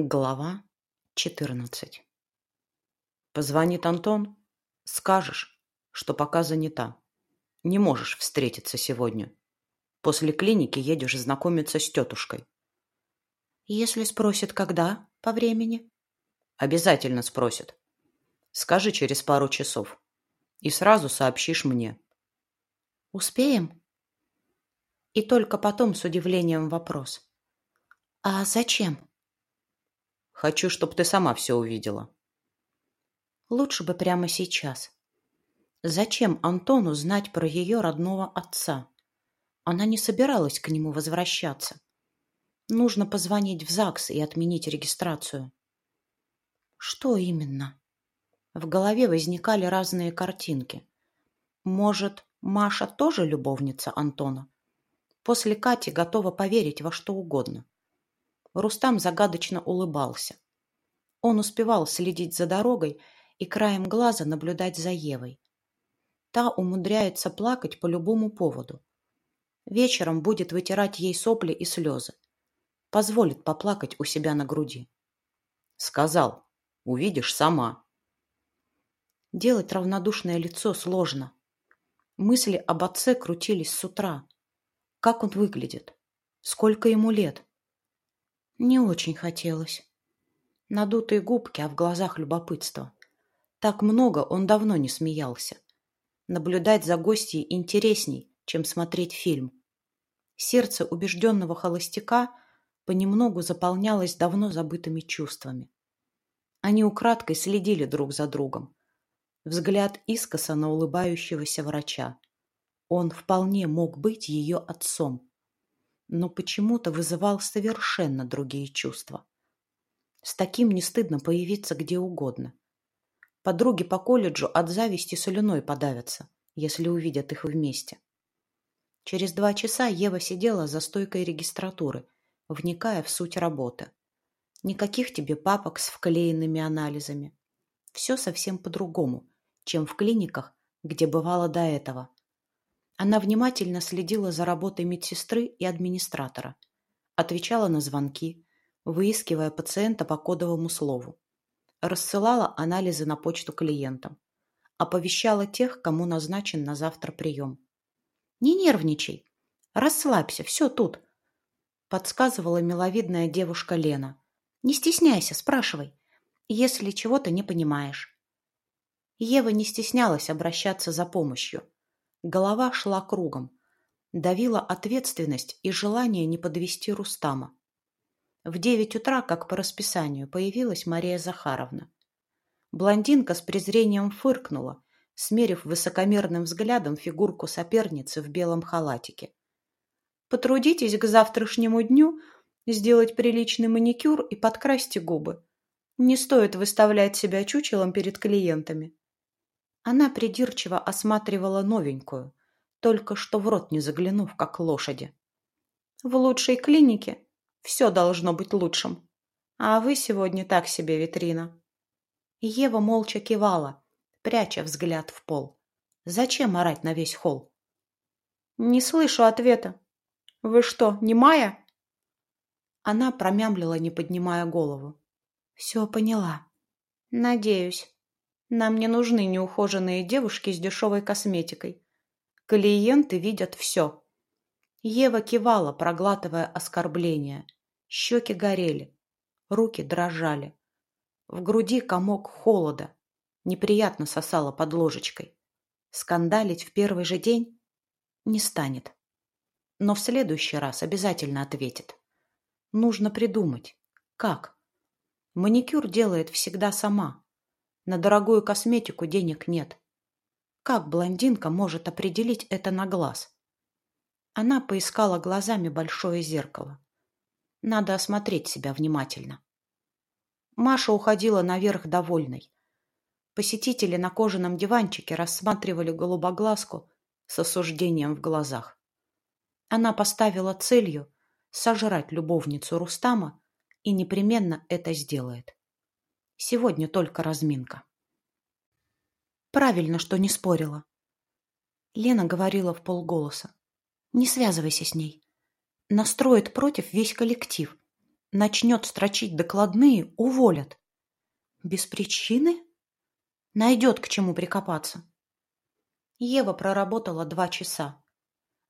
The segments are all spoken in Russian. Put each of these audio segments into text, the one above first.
Глава 14 Позвонит Антон, скажешь, что пока занята. Не можешь встретиться сегодня. После клиники едешь знакомиться с тетушкой. Если спросит, когда, по времени? Обязательно спросит. Скажи через пару часов. И сразу сообщишь мне. Успеем? И только потом с удивлением вопрос. А зачем? Хочу, чтобы ты сама все увидела. Лучше бы прямо сейчас. Зачем Антону знать про ее родного отца? Она не собиралась к нему возвращаться. Нужно позвонить в ЗАГС и отменить регистрацию. Что именно? В голове возникали разные картинки. Может, Маша тоже любовница Антона? После Кати готова поверить во что угодно. Рустам загадочно улыбался. Он успевал следить за дорогой и краем глаза наблюдать за Евой. Та умудряется плакать по любому поводу. Вечером будет вытирать ей сопли и слезы. Позволит поплакать у себя на груди. Сказал, увидишь сама. Делать равнодушное лицо сложно. Мысли об отце крутились с утра. Как он выглядит? Сколько ему лет? Не очень хотелось. Надутые губки, а в глазах любопытство. Так много он давно не смеялся. Наблюдать за гостьей интересней, чем смотреть фильм. Сердце убежденного холостяка понемногу заполнялось давно забытыми чувствами. Они украдкой следили друг за другом. Взгляд искоса на улыбающегося врача. Он вполне мог быть ее отцом но почему-то вызывал совершенно другие чувства. С таким не стыдно появиться где угодно. Подруги по колледжу от зависти соляной подавятся, если увидят их вместе. Через два часа Ева сидела за стойкой регистратуры, вникая в суть работы. Никаких тебе папок с вклеенными анализами. Все совсем по-другому, чем в клиниках, где бывало до этого. Она внимательно следила за работой медсестры и администратора, отвечала на звонки, выискивая пациента по кодовому слову, рассылала анализы на почту клиентам, оповещала тех, кому назначен на завтра прием. «Не нервничай, расслабься, все тут», подсказывала миловидная девушка Лена. «Не стесняйся, спрашивай, если чего-то не понимаешь». Ева не стеснялась обращаться за помощью – Голова шла кругом. Давила ответственность и желание не подвести Рустама. В девять утра, как по расписанию, появилась Мария Захаровна. Блондинка с презрением фыркнула, смерив высокомерным взглядом фигурку соперницы в белом халатике. «Потрудитесь к завтрашнему дню сделать приличный маникюр и подкрасьте губы. Не стоит выставлять себя чучелом перед клиентами. Она придирчиво осматривала новенькую, только что в рот не заглянув, как лошади. «В лучшей клинике все должно быть лучшим. А вы сегодня так себе витрина». Ева молча кивала, пряча взгляд в пол. «Зачем орать на весь холл?» «Не слышу ответа. Вы что, не Майя?» Она промямлила, не поднимая голову. «Все поняла. Надеюсь». Нам не нужны неухоженные девушки с дешевой косметикой. Клиенты видят все. Ева кивала, проглатывая оскорбления. Щеки горели, руки дрожали. В груди комок холода. Неприятно сосала под ложечкой. Скандалить в первый же день не станет. Но в следующий раз обязательно ответит. Нужно придумать. Как? Маникюр делает всегда сама. На дорогую косметику денег нет. Как блондинка может определить это на глаз? Она поискала глазами большое зеркало. Надо осмотреть себя внимательно. Маша уходила наверх довольной. Посетители на кожаном диванчике рассматривали голубоглазку с осуждением в глазах. Она поставила целью сожрать любовницу Рустама и непременно это сделает. Сегодня только разминка. Правильно, что не спорила. Лена говорила в полголоса. Не связывайся с ней. Настроит против весь коллектив. Начнет строчить докладные, уволят. Без причины? Найдет к чему прикопаться. Ева проработала два часа.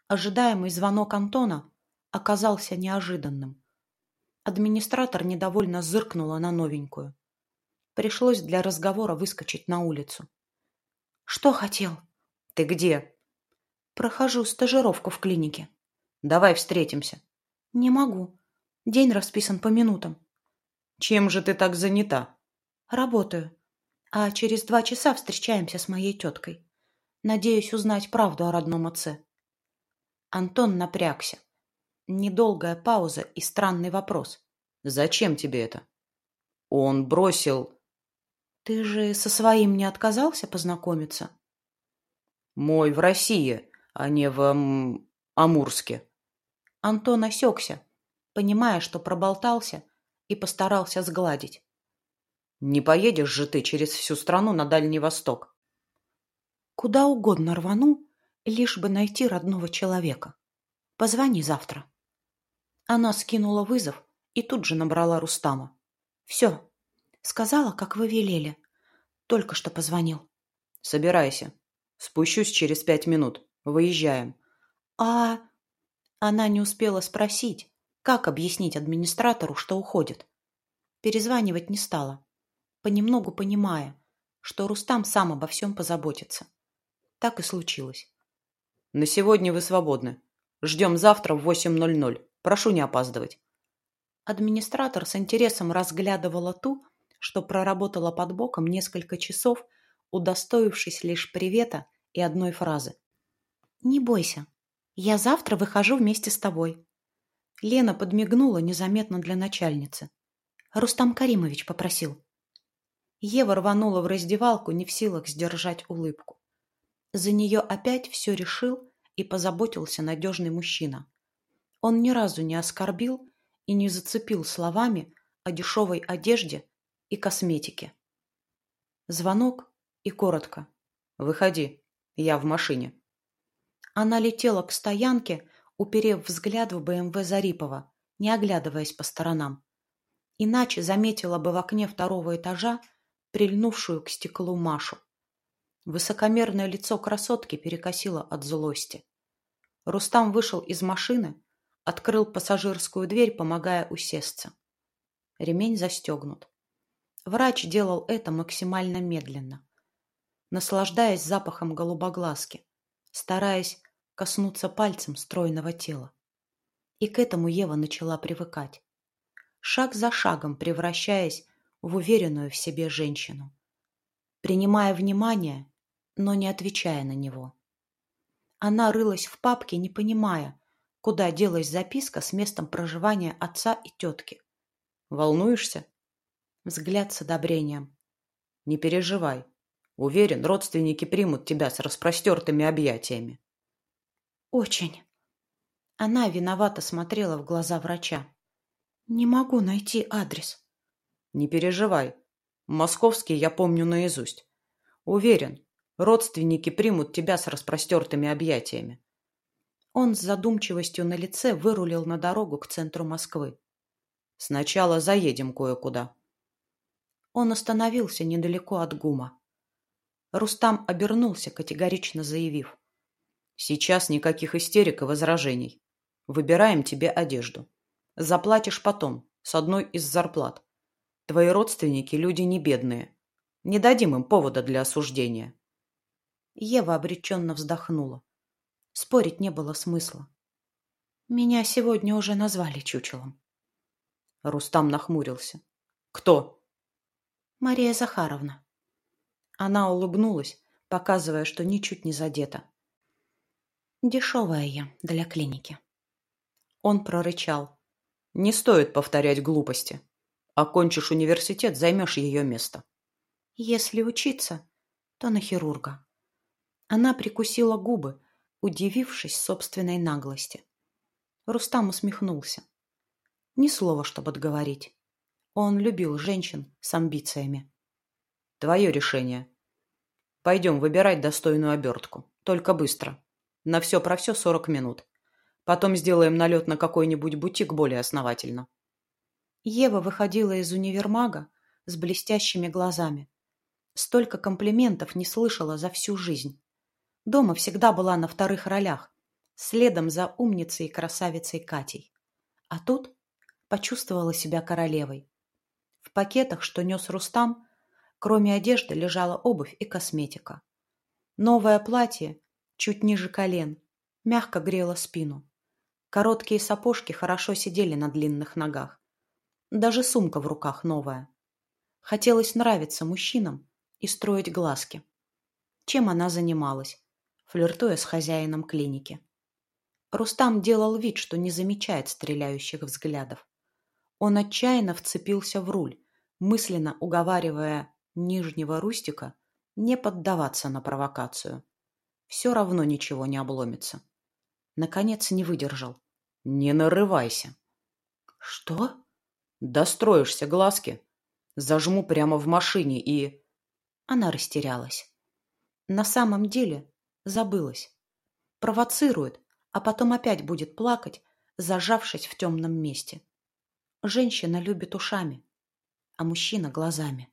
Ожидаемый звонок Антона оказался неожиданным. Администратор недовольно зыркнула на новенькую. Пришлось для разговора выскочить на улицу. «Что хотел?» «Ты где?» «Прохожу стажировку в клинике». «Давай встретимся». «Не могу. День расписан по минутам». «Чем же ты так занята?» «Работаю. А через два часа встречаемся с моей теткой. Надеюсь узнать правду о родном отце». Антон напрягся. Недолгая пауза и странный вопрос. «Зачем тебе это?» «Он бросил...» «Ты же со своим не отказался познакомиться?» «Мой в России, а не в м, Амурске». Антон осекся, понимая, что проболтался, и постарался сгладить. «Не поедешь же ты через всю страну на Дальний Восток?» «Куда угодно рвану, лишь бы найти родного человека. Позвони завтра». Она скинула вызов и тут же набрала Рустама. «Все. Сказала, как вы велели. Только что позвонил». «Собирайся. Спущусь через пять минут. Выезжаем». «А...» Она не успела спросить, как объяснить администратору, что уходит. Перезванивать не стала, понемногу понимая, что Рустам сам обо всем позаботится. Так и случилось. «На сегодня вы свободны. Ждем завтра в 8.00. Прошу не опаздывать. Администратор с интересом разглядывала ту, что проработала под боком несколько часов, удостоившись лишь привета и одной фразы. «Не бойся, я завтра выхожу вместе с тобой». Лена подмигнула незаметно для начальницы. Рустам Каримович попросил. Ева рванула в раздевалку, не в силах сдержать улыбку. За нее опять все решил и позаботился надежный мужчина. Он ни разу не оскорбил и не зацепил словами о дешевой одежде и косметике. Звонок и коротко. «Выходи, я в машине». Она летела к стоянке, уперев взгляд в БМВ Зарипова, не оглядываясь по сторонам. Иначе заметила бы в окне второго этажа прильнувшую к стеклу Машу. Высокомерное лицо красотки перекосило от злости. Рустам вышел из машины, Открыл пассажирскую дверь, помогая усесться. Ремень застегнут. Врач делал это максимально медленно, наслаждаясь запахом голубоглазки, стараясь коснуться пальцем стройного тела. И к этому Ева начала привыкать, шаг за шагом превращаясь в уверенную в себе женщину, принимая внимание, но не отвечая на него. Она рылась в папке, не понимая, куда делась записка с местом проживания отца и тетки. «Волнуешься?» Взгляд с одобрением. «Не переживай. Уверен, родственники примут тебя с распростертыми объятиями». «Очень». Она виновато смотрела в глаза врача. «Не могу найти адрес». «Не переживай. Московский я помню наизусть. Уверен, родственники примут тебя с распростертыми объятиями. Он с задумчивостью на лице вырулил на дорогу к центру Москвы. «Сначала заедем кое-куда». Он остановился недалеко от ГУМа. Рустам обернулся, категорично заявив. «Сейчас никаких истерик и возражений. Выбираем тебе одежду. Заплатишь потом, с одной из зарплат. Твои родственники люди не бедные. Не дадим им повода для осуждения». Ева обреченно вздохнула. Спорить не было смысла. Меня сегодня уже назвали чучелом. Рустам нахмурился. Кто? Мария Захаровна. Она улыбнулась, показывая, что ничуть не задета. Дешевая я для клиники. Он прорычал. Не стоит повторять глупости. Окончишь университет, займешь ее место. Если учиться, то на хирурга. Она прикусила губы, удивившись собственной наглости. Рустам усмехнулся. Ни слова, чтобы отговорить. Он любил женщин с амбициями. Твое решение. Пойдем выбирать достойную обертку. Только быстро. На все про все сорок минут. Потом сделаем налет на какой-нибудь бутик более основательно. Ева выходила из универмага с блестящими глазами. Столько комплиментов не слышала за всю жизнь. Дома всегда была на вторых ролях, следом за умницей и красавицей Катей. А тут почувствовала себя королевой. В пакетах, что нес Рустам, кроме одежды лежала обувь и косметика. Новое платье, чуть ниже колен, мягко грело спину. Короткие сапожки хорошо сидели на длинных ногах. Даже сумка в руках новая. Хотелось нравиться мужчинам и строить глазки. Чем она занималась, флиртуя с хозяином клиники. Рустам делал вид, что не замечает стреляющих взглядов. Он отчаянно вцепился в руль, мысленно уговаривая Нижнего Рустика не поддаваться на провокацию. Все равно ничего не обломится. Наконец не выдержал. «Не нарывайся!» «Что?» «Достроишься глазки. Зажму прямо в машине и...» Она растерялась. На самом деле забылась. Провоцирует, а потом опять будет плакать, зажавшись в темном месте. Женщина любит ушами, а мужчина — глазами.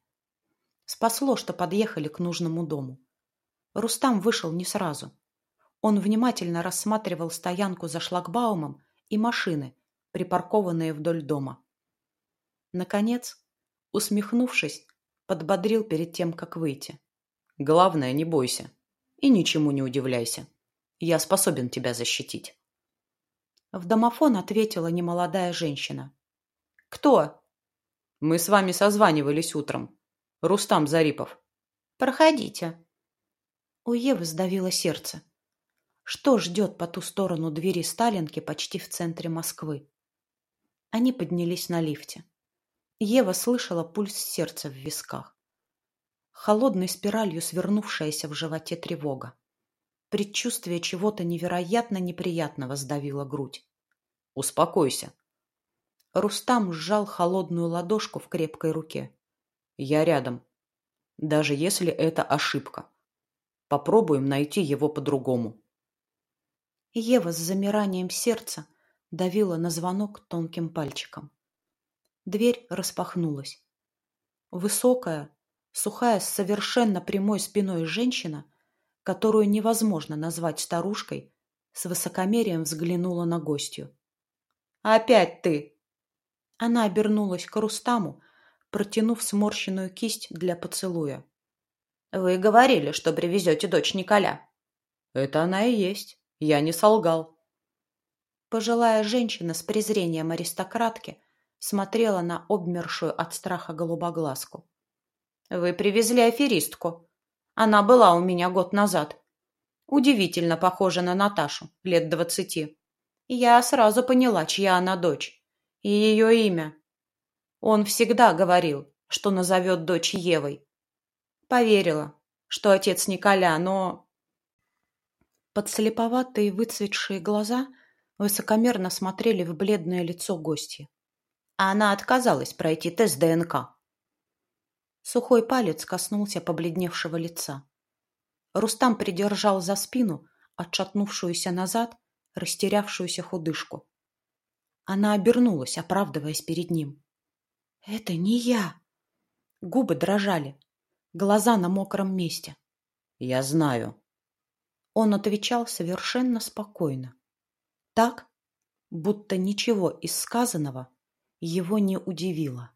Спасло, что подъехали к нужному дому. Рустам вышел не сразу. Он внимательно рассматривал стоянку за шлагбаумом и машины, припаркованные вдоль дома. Наконец, усмехнувшись, подбодрил перед тем, как выйти. «Главное, не бойся и ничему не удивляйся. Я способен тебя защитить». В домофон ответила немолодая женщина. «Кто?» «Мы с вами созванивались утром. Рустам Зарипов». «Проходите». У Евы сдавило сердце. Что ждет по ту сторону двери Сталинки почти в центре Москвы? Они поднялись на лифте. Ева слышала пульс сердца в висках. Холодной спиралью свернувшаяся в животе тревога. Предчувствие чего-то невероятно неприятного сдавило грудь. «Успокойся». Рустам сжал холодную ладошку в крепкой руке. «Я рядом. Даже если это ошибка. Попробуем найти его по-другому. Ева с замиранием сердца давила на звонок тонким пальчиком. Дверь распахнулась. Высокая, сухая, с совершенно прямой спиной женщина, которую невозможно назвать старушкой, с высокомерием взглянула на гостью. «Опять ты!» Она обернулась к Рустаму, протянув сморщенную кисть для поцелуя. Вы говорили, что привезете дочь Николя. Это она и есть. Я не солгал. Пожилая женщина с презрением аристократки смотрела на обмершую от страха голубоглазку. Вы привезли аферистку. Она была у меня год назад. Удивительно похожа на Наташу, лет двадцати. Я сразу поняла, чья она дочь. И ее имя. Он всегда говорил, что назовет дочь Евой. Поверила, что отец Николя, но... Подслеповатые выцветшие глаза высокомерно смотрели в бледное лицо гостья. А она отказалась пройти тест ДНК. Сухой палец коснулся побледневшего лица. Рустам придержал за спину отшатнувшуюся назад, растерявшуюся худышку. Она обернулась, оправдываясь перед ним. «Это не я!» Губы дрожали, глаза на мокром месте. «Я знаю». Он отвечал совершенно спокойно. Так, будто ничего из сказанного его не удивило.